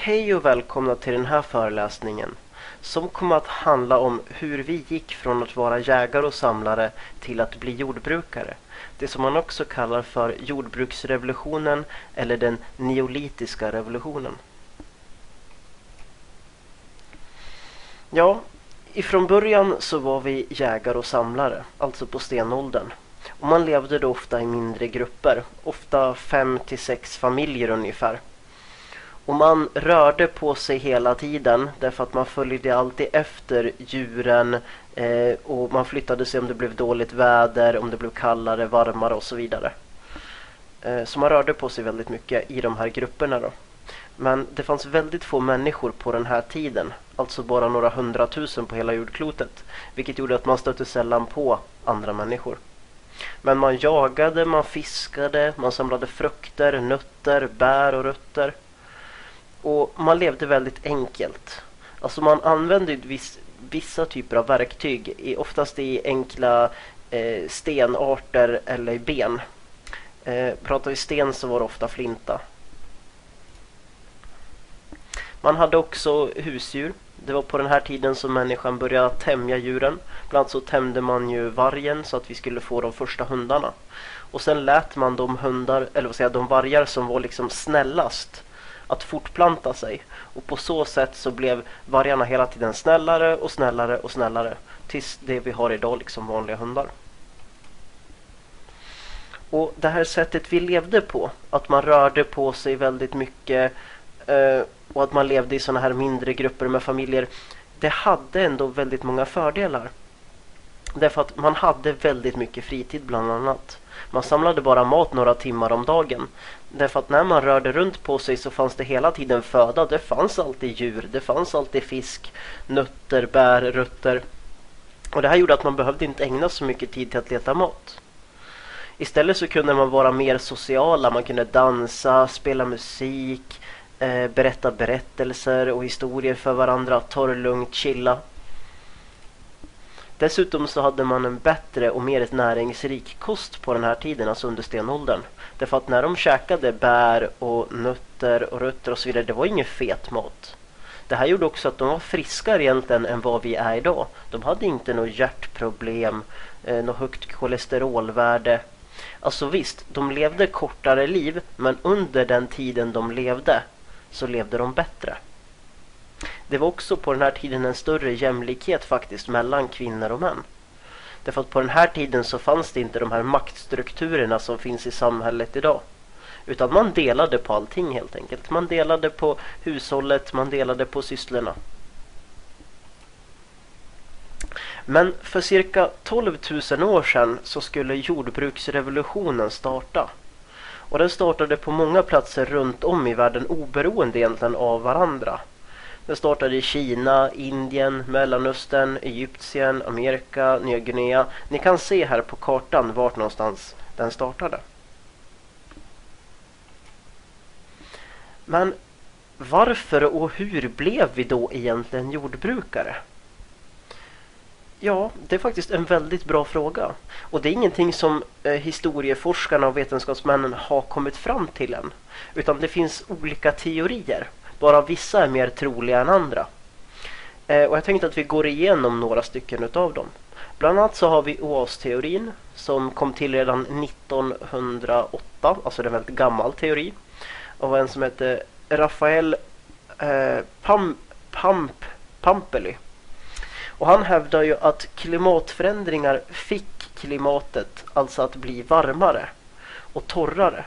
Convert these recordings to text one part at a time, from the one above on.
Hej och välkomna till den här föreläsningen som kommer att handla om hur vi gick från att vara jägare och samlare till att bli jordbrukare. Det som man också kallar för jordbruksrevolutionen eller den neolitiska revolutionen. Ja, ifrån början så var vi jägare och samlare, alltså på stenåldern. Och man levde då ofta i mindre grupper, ofta fem till sex familjer ungefär. Och man rörde på sig hela tiden därför att man följde alltid efter djuren eh, och man flyttade sig om det blev dåligt väder, om det blev kallare, varmare och så vidare. Eh, så man rörde på sig väldigt mycket i de här grupperna då. Men det fanns väldigt få människor på den här tiden, alltså bara några hundratusen på hela jordklotet, vilket gjorde att man stötte sällan på andra människor. Men man jagade, man fiskade, man samlade frukter, nötter, bär och rötter. Och man levde väldigt enkelt. Alltså man använde viss, vissa typer av verktyg, i, oftast i enkla eh, stenarter eller i ben. Eh, pratar vi sten så var det ofta flinta. Man hade också husdjur. Det var på den här tiden som människan började tämja djuren. Bland annat så tämjde man ju vargen så att vi skulle få de första hundarna. Och sen lät man de hundar, eller vad säger de vargar som var liksom snällast att fortplanta sig. Och på så sätt så blev vargarna hela tiden snällare och snällare och snällare. Tills det vi har idag, liksom vanliga hundar. Och det här sättet vi levde på, att man rörde på sig väldigt mycket eh, och att man levde i sådana här mindre grupper med familjer. Det hade ändå väldigt många fördelar. Därför att man hade väldigt mycket fritid bland annat. Man samlade bara mat några timmar om dagen. Därför att när man rörde runt på sig så fanns det hela tiden föda. Det fanns alltid djur, det fanns alltid fisk, nötter, bär, rötter. Och det här gjorde att man behövde inte ägna så mycket tid till att leta mat. Istället så kunde man vara mer sociala, man kunde dansa, spela musik, eh, berätta berättelser och historier för varandra, ta det lugnt, chilla. Dessutom så hade man en bättre och mer näringsrik kost på den här tiden, alltså under stenåldern. Därför att när de käkade bär och nötter och rötter och så vidare, det var ingen fet mat. Det här gjorde också att de var friskare egentligen än vad vi är idag. De hade inte något hjärtproblem, eh, något högt kolesterolvärde. Alltså visst, de levde kortare liv, men under den tiden de levde så levde de bättre. Det var också på den här tiden en större jämlikhet faktiskt mellan kvinnor och män. Därför att på den här tiden så fanns det inte de här maktstrukturerna som finns i samhället idag. Utan man delade på allting helt enkelt. Man delade på hushållet, man delade på sysslorna. Men för cirka 12 000 år sedan så skulle jordbruksrevolutionen starta. Och den startade på många platser runt om i världen oberoende egentligen av varandra. Den startade i Kina, Indien, Mellanöstern, Egypten, Amerika, Nya Guinea. Ni kan se här på kartan vart någonstans den startade. Men varför och hur blev vi då egentligen jordbrukare? Ja, det är faktiskt en väldigt bra fråga. Och det är ingenting som eh, historieforskarna och vetenskapsmännen har kommit fram till än. Utan det finns olika teorier bara vissa är mer troliga än andra. Eh, och jag tänkte att vi går igenom några stycken utav dem. Bland annat så har vi Oas-teorin som kom till redan 1908, alltså det är en väldigt gammal teori. Av en som heter Rafael eh, Pam, Pamp, Pampeli. Och han hävdar ju att klimatförändringar fick klimatet alltså att bli varmare och torrare.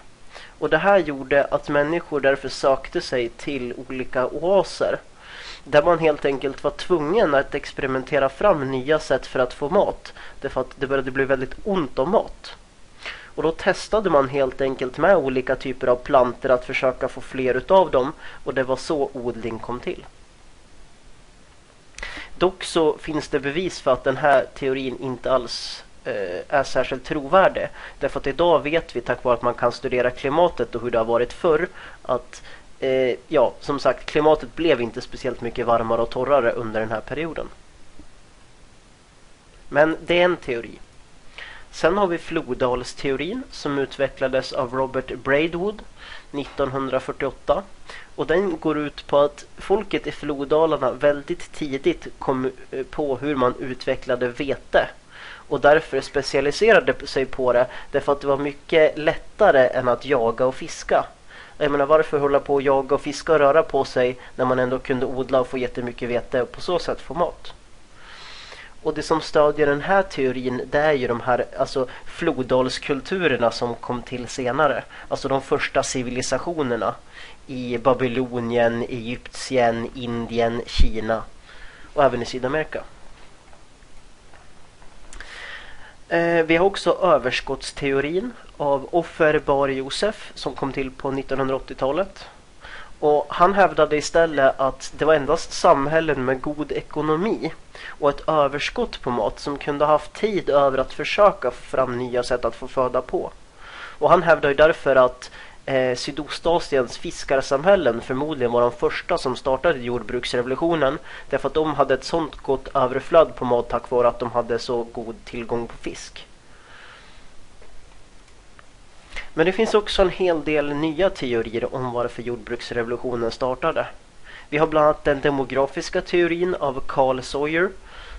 Och det här gjorde att människor därför sökte sig till olika oaser. Där man helt enkelt var tvungen att experimentera fram nya sätt för att få mat. Därför att det började bli väldigt ont om mat. Och då testade man helt enkelt med olika typer av planter att försöka få fler utav dem. Och det var så odling kom till. Dock så finns det bevis för att den här teorin inte alls Eh, är särskilt trovärdig. Därför att idag vet vi tack vare att man kan studera klimatet och hur det har varit förr att eh, ja, som sagt, klimatet blev inte speciellt mycket varmare och torrare under den här perioden. Men det är en teori. Sen har vi flodalsteorin som utvecklades av Robert Braidwood 1948. Och den går ut på att folket i floddalarna väldigt tidigt kom eh, på hur man utvecklade vete. Och därför specialiserade sig på det därför att det var mycket lättare än att jaga och fiska. Jag menar varför hålla på och jaga och fiska och röra på sig när man ändå kunde odla och få jättemycket vete och på så sätt få mat. Och det som stödjer den här teorin det är ju de här alltså, floddalskulturerna som kom till senare. Alltså de första civilisationerna i Babylonien, Egyptien, Indien, Kina och även i Sydamerika. Eh, Eh, vi har också överskottsteorin av Offer Bar Josef som kom till på 1980-talet. Och han hävdade istället att det var endast samhällen med god ekonomi och ett överskott på mat som kunde ha haft tid över att försöka få fram nya sätt att få föda på. Och han hävdade därför att eh, Sydostasiens fiskarsamhällen förmodligen var de första som startade jordbruksrevolutionen därför att de hade ett sånt gott överflöd på mat tack vare att de hade så god tillgång på fisk. Men det finns också en hel del nya teorier om varför jordbruksrevolutionen startade. Vi har bland annat den demografiska teorin av Carl Sawyer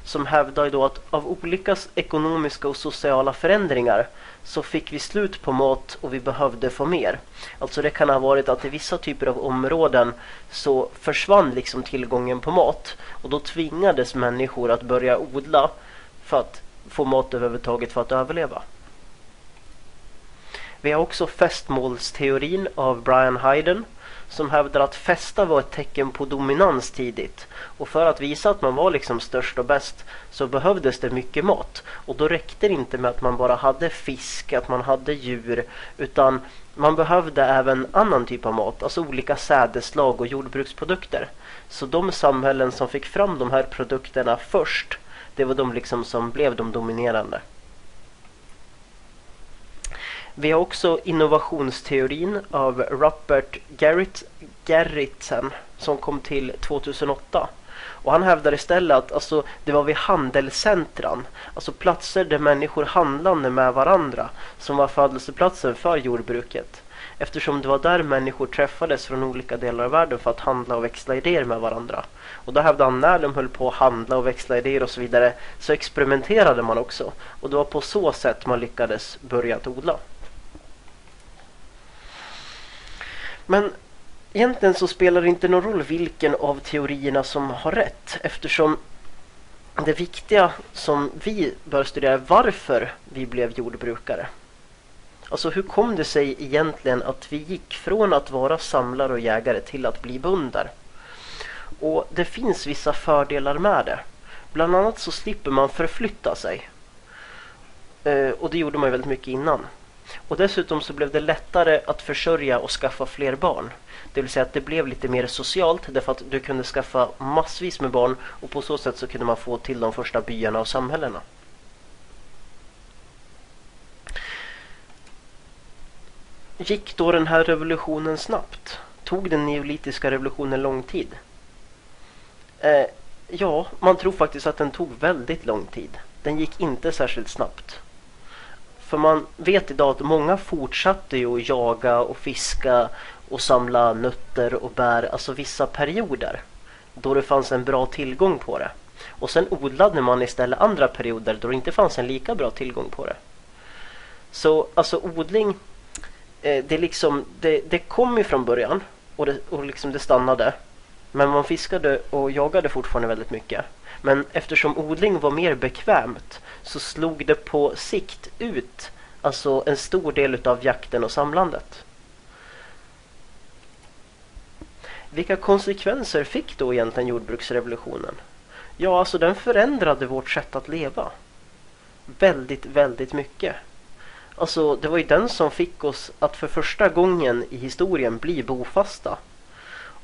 som hävdar då att av olika ekonomiska och sociala förändringar så fick vi slut på mat och vi behövde få mer. Alltså det kan ha varit att i vissa typer av områden så försvann liksom tillgången på mat och då tvingades människor att börja odla för att få mat överhuvudtaget för att överleva. Vi har också festmålsteorin av Brian Hayden som hävdar att festa var ett tecken på dominans tidigt. Och för att visa att man var liksom störst och bäst så behövdes det mycket mat. Och då räckte det inte med att man bara hade fisk, att man hade djur, utan man behövde även annan typ av mat, alltså olika sädeslag och jordbruksprodukter. Så de samhällen som fick fram de här produkterna först, det var de liksom som blev de dominerande. Vi har också innovationsteorin av Rupert Garrett, Garritsen som kom till 2008. Och han hävdar istället att alltså, det var vid handelscentran, alltså platser där människor handlade med varandra, som var födelseplatsen för jordbruket. Eftersom det var där människor träffades från olika delar av världen för att handla och växla idéer med varandra. Och då hävdade han när de höll på att handla och växla idéer och så vidare så experimenterade man också. Och det var på så sätt man lyckades börja att odla. Men egentligen så spelar det inte någon roll vilken av teorierna som har rätt eftersom det viktiga som vi bör studera är varför vi blev jordbrukare. Alltså hur kom det sig egentligen att vi gick från att vara samlare och jägare till att bli bönder? Och det finns vissa fördelar med det. Bland annat så slipper man förflytta sig. Eh, och det gjorde man ju väldigt mycket innan. Och dessutom så blev det lättare att försörja och skaffa fler barn. Det vill säga att det blev lite mer socialt därför att du kunde skaffa massvis med barn och på så sätt så kunde man få till de första byarna och samhällena. Gick då den här revolutionen snabbt? Tog den neolitiska revolutionen lång tid? Eh, ja, man tror faktiskt att den tog väldigt lång tid. Den gick inte särskilt snabbt. För man vet idag att många fortsatte ju att jaga och fiska och samla nötter och bär, alltså vissa perioder då det fanns en bra tillgång på det. Och sen odlade man istället andra perioder då det inte fanns en lika bra tillgång på det. Så alltså odling, eh, det, liksom, det, det kom ju från början och, det, och liksom det stannade. Men man fiskade och jagade fortfarande väldigt mycket. Men eftersom odling var mer bekvämt så slog det på sikt ut alltså en stor del av jakten och samlandet. Vilka konsekvenser fick då egentligen jordbruksrevolutionen? Ja, alltså den förändrade vårt sätt att leva. Väldigt, väldigt mycket. Alltså, det var ju den som fick oss att för första gången i historien bli bofasta.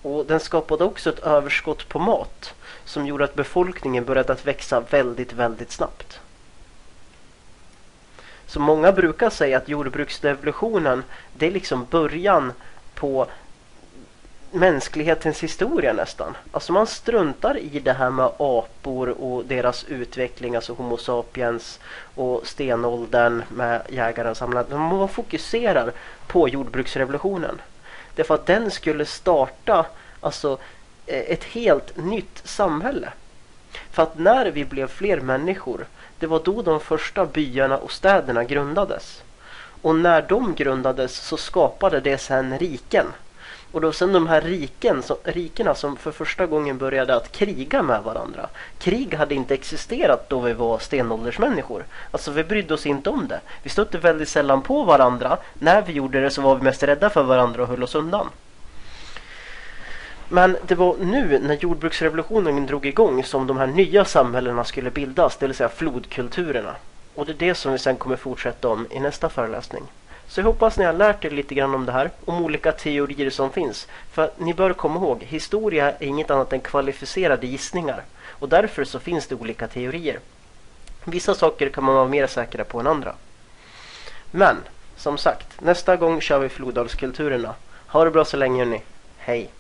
Och den skapade också ett överskott på mat som gjorde att befolkningen började att växa väldigt, väldigt snabbt. Så många brukar säga att jordbruksrevolutionen det är liksom början på mänsklighetens historia nästan. Alltså man struntar i det här med apor och deras utveckling, alltså Homo sapiens och stenåldern med jägare och samlare. Man fokuserar på jordbruksrevolutionen. Därför att den skulle starta alltså, eh, ett helt nytt samhälle. För att när vi blev fler människor, det var då de första byarna och städerna grundades. Och när de grundades så skapade det sen riken. Och då sen de här riken, så, rikena som för första gången började att kriga med varandra. Krig hade inte existerat då vi var stenåldersmänniskor. Alltså vi brydde oss inte om det. Vi stötte väldigt sällan på varandra. När vi gjorde det så var vi mest rädda för varandra och höll oss undan. Men det var nu när jordbruksrevolutionen drog igång som de här nya samhällena skulle bildas, det vill säga flodkulturerna. Och det är det som vi sen kommer fortsätta om i nästa föreläsning. Så jag hoppas ni har lärt er lite grann om det här, om olika teorier som finns. För ni bör komma ihåg, historia är inget annat än kvalificerade gissningar. Och därför så finns det olika teorier. Vissa saker kan man vara mer säkra på än andra. Men, som sagt, nästa gång kör vi floddalskulturerna. Ha det bra så länge hörni. Hej!